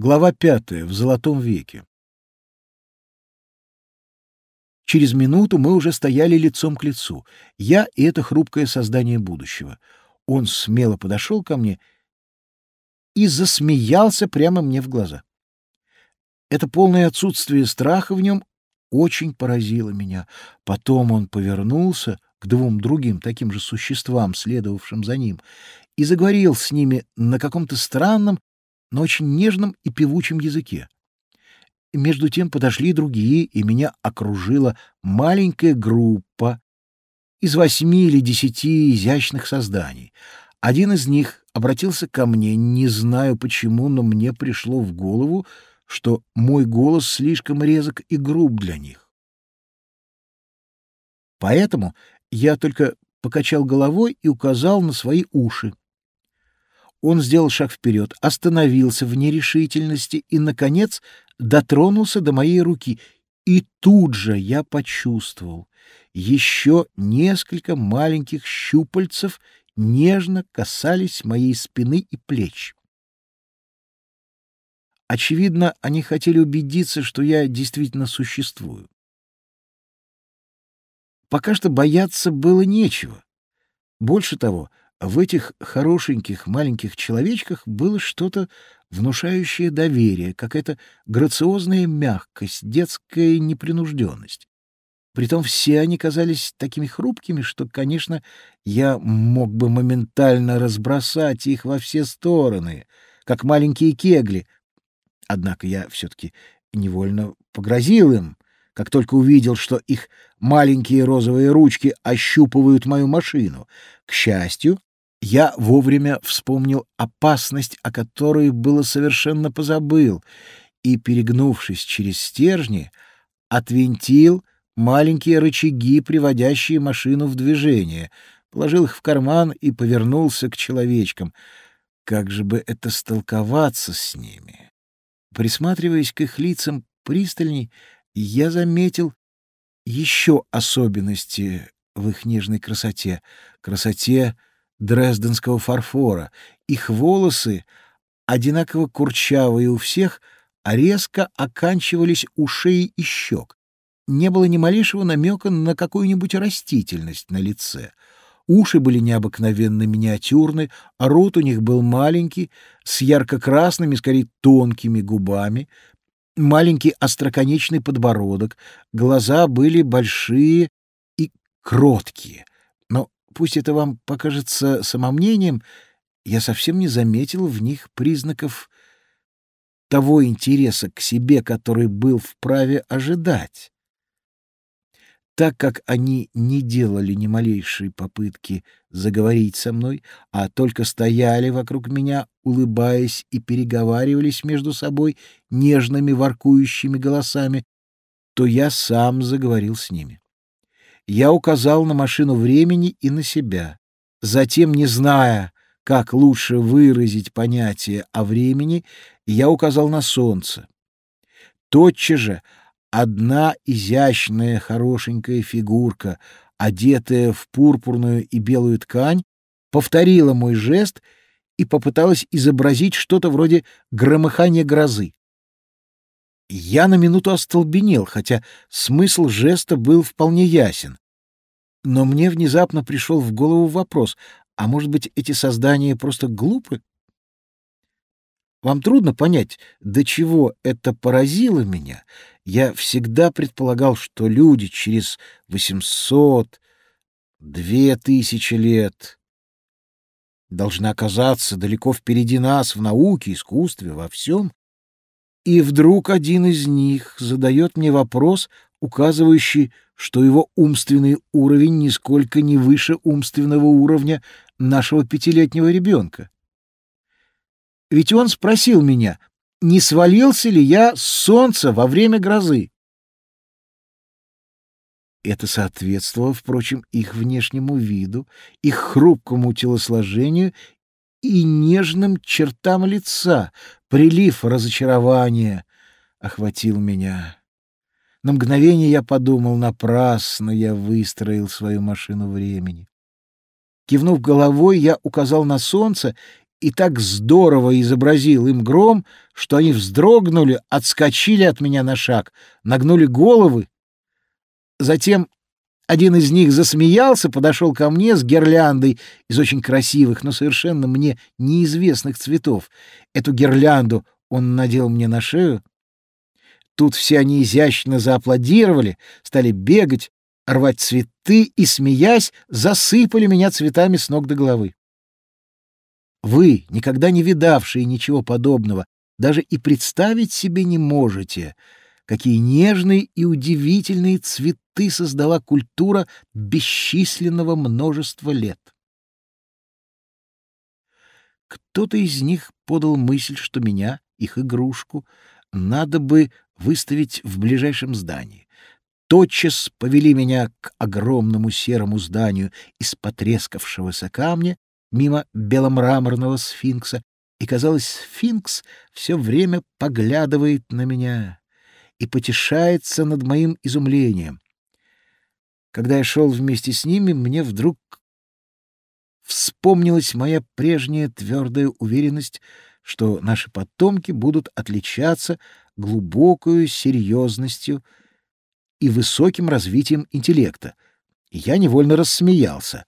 Глава пятая. В золотом веке. Через минуту мы уже стояли лицом к лицу. Я и это хрупкое создание будущего. Он смело подошел ко мне и засмеялся прямо мне в глаза. Это полное отсутствие страха в нем очень поразило меня. Потом он повернулся к двум другим таким же существам, следовавшим за ним, и заговорил с ними на каком-то странном, но очень нежном и певучем языке. Между тем подошли другие, и меня окружила маленькая группа из восьми или десяти изящных созданий. Один из них обратился ко мне, не знаю почему, но мне пришло в голову, что мой голос слишком резок и груб для них. Поэтому я только покачал головой и указал на свои уши. Он сделал шаг вперед, остановился в нерешительности и, наконец, дотронулся до моей руки. И тут же я почувствовал еще несколько маленьких щупальцев нежно касались моей спины и плеч. Очевидно, они хотели убедиться, что я действительно существую. Пока что бояться было нечего. Больше того, в этих хорошеньких маленьких человечках было что-то внушающее доверие, какая-то грациозная мягкость, детская непринужденность. Притом все они казались такими хрупкими, что, конечно, я мог бы моментально разбросать их во все стороны, как маленькие кегли. Однако я все-таки невольно погрозил им, как только увидел, что их маленькие розовые ручки ощупывают мою машину. К счастью, я вовремя вспомнил опасность, о которой было совершенно позабыл, и, перегнувшись через стержни, отвинтил маленькие рычаги, приводящие машину в движение, положил их в карман и повернулся к человечкам. Как же бы это столковаться с ними? Присматриваясь к их лицам пристальней, я заметил еще особенности в их нежной красоте, красоте дрезденского фарфора. Их волосы, одинаково курчавые у всех, резко оканчивались у шеи и щек. Не было ни малейшего намека на какую-нибудь растительность на лице. Уши были необыкновенно миниатюрны, а рот у них был маленький, с ярко-красными, скорее тонкими губами, маленький остроконечный подбородок, глаза были большие и кроткие — пусть это вам покажется самомнением, я совсем не заметил в них признаков того интереса к себе, который был вправе ожидать. Так как они не делали ни малейшей попытки заговорить со мной, а только стояли вокруг меня, улыбаясь и переговаривались между собой нежными воркующими голосами, то я сам заговорил с ними. Я указал на машину времени и на себя. Затем, не зная, как лучше выразить понятие о времени, я указал на солнце. Тотчас же одна изящная хорошенькая фигурка, одетая в пурпурную и белую ткань, повторила мой жест и попыталась изобразить что-то вроде громыхания грозы. Я на минуту остолбенел, хотя смысл жеста был вполне ясен. Но мне внезапно пришел в голову вопрос, а может быть, эти создания просто глупы? Вам трудно понять, до чего это поразило меня. Я всегда предполагал, что люди через восемьсот, две тысячи лет должны оказаться далеко впереди нас в науке, искусстве, во всем. И вдруг один из них задает мне вопрос, указывающий, что его умственный уровень нисколько не выше умственного уровня нашего пятилетнего ребенка. Ведь он спросил меня, не свалился ли я с солнца во время грозы. Это соответствовало, впрочем, их внешнему виду, их хрупкому телосложению и нежным чертам лица. Прилив разочарования охватил меня. На мгновение я подумал, напрасно я выстроил свою машину времени. Кивнув головой, я указал на солнце и так здорово изобразил им гром, что они вздрогнули, отскочили от меня на шаг, нагнули головы. Затем один из них засмеялся, подошел ко мне с гирляндой из очень красивых, но совершенно мне неизвестных цветов. Эту гирлянду он надел мне на шею. Тут все они изящно зааплодировали, стали бегать, рвать цветы и, смеясь, засыпали меня цветами с ног до головы. Вы, никогда не видавшие ничего подобного, даже и представить себе не можете, какие нежные и удивительные цветы создала культура бесчисленного множества лет. Кто-то из них подал мысль, что меня, их игрушку, надо бы выставить в ближайшем здании. Тотчас повели меня к огромному серому зданию из потрескавшегося камня мимо беломраморного сфинкса, и, казалось, сфинкс все время поглядывает на меня и потешается над моим изумлением. Когда я шел вместе с ними, мне вдруг вспомнилась моя прежняя твердая уверенность, что наши потомки будут отличаться глубокою серьезностью и высоким развитием интеллекта. И я невольно рассмеялся.